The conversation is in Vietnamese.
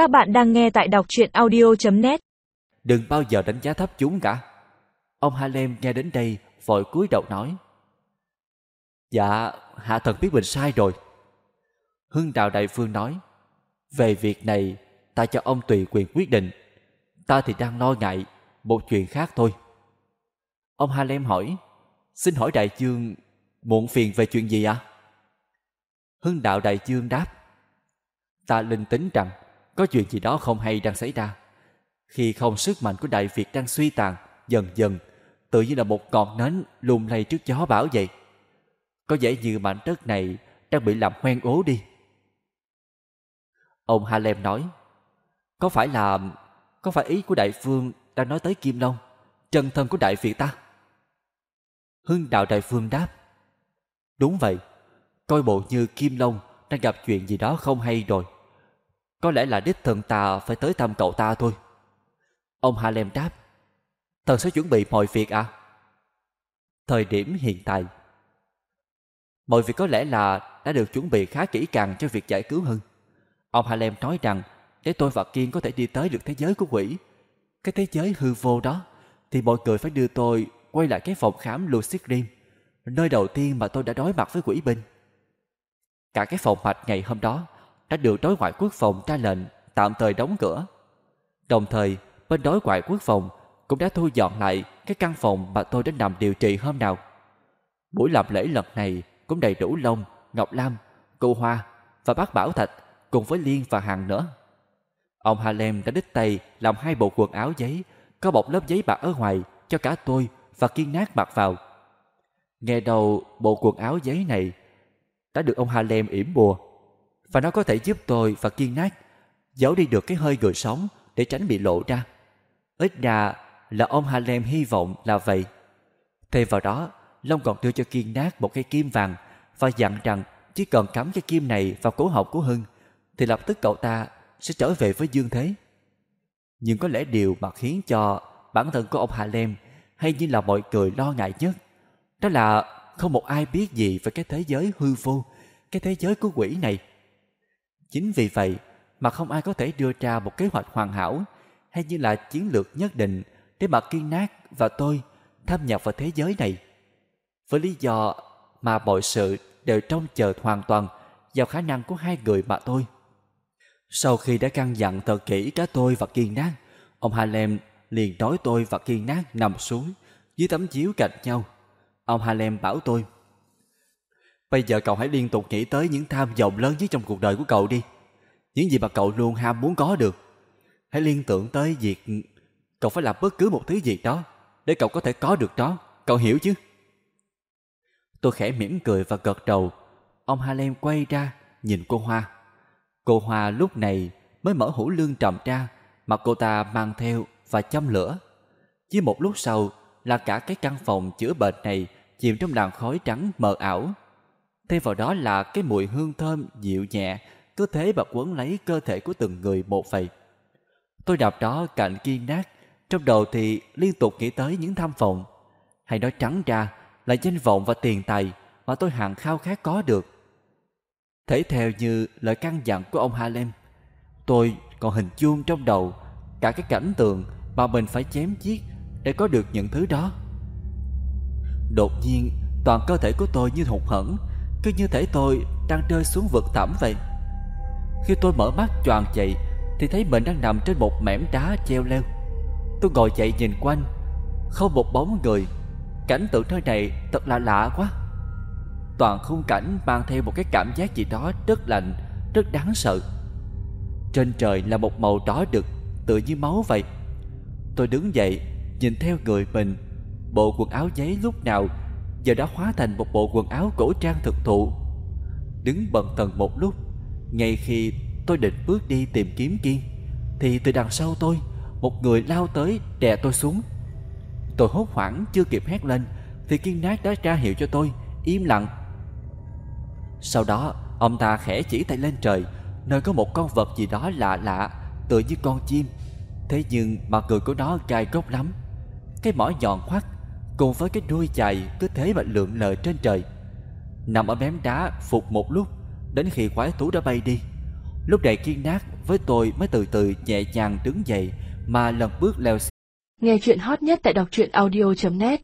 Các bạn đang nghe tại đọc truyện audio.net Đừng bao giờ đánh giá thấp chúng cả. Ông Halem nghe đến đây vội cúi đầu nói. Dạ, hạ thần biết mình sai rồi. Hưng Đạo Đại Phương nói. Về việc này, ta cho ông tùy quyền quyết định. Ta thì đang lo ngại một chuyện khác thôi. Ông Halem hỏi. Xin hỏi đại dương muộn phiền về chuyện gì ạ? À? Hưng Đạo Đại Dương đáp. Ta linh tính rằng có chuyện gì đó không hay đang xảy ra. Khi không sức mạnh của Đại Việt đang suy tàn, dần dần, tự như là một ngọn nến lung lay trước gió bão vậy. Có vẻ như mảnh đất này đang bị làm hoen ố đi. Ông Halem nói, có phải là, có phải ý của Đại Phương đang nói tới Kim Long, chân thân của Đại Việt ta? Hưng Đạo Đại Phương đáp, đúng vậy, coi bộ như Kim Long đang gặp chuyện gì đó không hay rồi. Có lẽ là đích thần ta phải tới thăm cậu ta thôi. Ông Halem đáp, thần sẽ chuẩn bị mọi việc à? Thời điểm hiện tại, mọi việc có lẽ là đã được chuẩn bị khá kỹ càng cho việc giải cứu hơn. Ông Halem nói rằng để tôi và Kiên có thể đi tới được thế giới của quỷ, cái thế giới hư vô đó, thì mọi người phải đưa tôi quay lại cái phòng khám Lucid Dream, nơi đầu tiên mà tôi đã đối mặt với quỷ binh. Cả cái phòng mạch ngày hôm đó đã được đối ngoại quốc phòng ra lệnh tạm thời đóng cửa. Đồng thời, bên đối ngoại quốc phòng cũng đã thu dọn lại cái căn phòng mà tôi đã nằm điều trị hôm nào. Buổi làm lễ lần này cũng đầy đủ Long, Ngọc Lam, Cô Hoa và bác Bảo Thạch cùng với Liên và Hằng nữa. Ông Halem đã đích tay làm hai bộ quần áo giấy có bọc lớp giấy bạc ở ngoài cho cả tôi và kiên nát mặc vào. Nghe đầu bộ quần áo giấy này đã được ông Halem yểm bùa và nó có thể giúp tôi và kiên nát giấu đi được cái hơi người sống để tránh bị lộ ra. Ít ra là ông Halem hy vọng là vậy. Thêm vào đó, Long còn đưa cho kiên nát một cây kim vàng và dặn rằng chỉ cần cắm cái kim này vào cổ họng của Hưng thì lập tức cậu ta sẽ trở về với dương thế. Nhưng có lẽ điều mà khiến cho bản thân của ông Halem hay như là mọi người lo ngại nhất đó là không một ai biết gì về cái thế giới hư vô, cái thế giới của quỷ này. Chính vì vậy mà không ai có thể đưa ra một kế hoạch hoàn hảo hay như là chiến lược nhất định để mà kiên nát và tôi thâm nhập vào thế giới này. Với lý do mà mọi sự đều trông chờ hoàn toàn vào khả năng của hai người mà tôi Sau khi đã căn dặn thật kỹ cả tôi và kiên nát, ông Halem liền nói tôi và kiên nát nằm xuống dưới tấm chiếu cạnh nhau. Ông Halem bảo tôi Bây giờ cậu hãy liên tục nghĩ tới những tham vọng lớn nhất trong cuộc đời của cậu đi. Những gì mà cậu luôn ham muốn có được. Hãy liên tưởng tới việc cậu phải làm bất cứ một thứ gì đó để cậu có thể có được đó. Cậu hiểu chứ? Tôi khẽ mỉm cười và gật đầu. Ông Halem quay ra, nhìn cô Hoa. Cô Hoa lúc này mới mở hũ lương trầm ra mà cô ta mang theo và châm lửa. Chỉ một lúc sau là cả cái căn phòng chữa bệnh này chìm trong làn khói trắng mờ ảo. Thêm vào đó là cái mùi hương thơm dịu nhẹ cứ thế mà quấn lấy cơ thể của từng người một vậy. Tôi đạp đó cạnh kiên nát, trong đầu thì liên tục nghĩ tới những tham vọng. Hay nói trắng ra là danh vọng và tiền tài mà tôi hằng khao khát có được. Thể theo như lời căn dặn của ông Harlem, tôi còn hình chuông trong đầu cả cái cảnh tượng mà mình phải chém giết để có được những thứ đó. Đột nhiên, toàn cơ thể của tôi như hụt hẫng, cứ như thể tôi đang rơi xuống vực thẳm vậy. Khi tôi mở mắt choàng dậy thì thấy mình đang nằm trên một mẻm đá treo leo. Tôi ngồi dậy nhìn quanh, không một bóng người. Cảnh tượng nơi này thật là lạ quá. Toàn khung cảnh mang theo một cái cảm giác gì đó rất lạnh, rất đáng sợ. Trên trời là một màu đỏ đực, tựa như máu vậy. Tôi đứng dậy, nhìn theo người mình, bộ quần áo giấy lúc nào giờ đã hóa thành một bộ quần áo cổ trang thực thụ. Đứng bần thần một lúc, ngay khi tôi định bước đi tìm kiếm Kiên, thì từ đằng sau tôi, một người lao tới đè tôi xuống. Tôi hốt hoảng chưa kịp hét lên, thì Kiên Nát đã ra hiệu cho tôi im lặng. Sau đó, ông ta khẽ chỉ tay lên trời, nơi có một con vật gì đó lạ lạ, tựa như con chim. Thế nhưng mặt người của nó gai góc lắm. Cái mỏ nhọn hoắt cùng với cái đuôi dài cứ thế mà lượn lờ trên trời. Nằm ở mém đá phục một lúc, đến khi quái thú đã bay đi. Lúc này kiên nát với tôi mới từ từ nhẹ nhàng đứng dậy mà lần bước leo Nghe chuyện hot nhất tại đọc truyện audio.net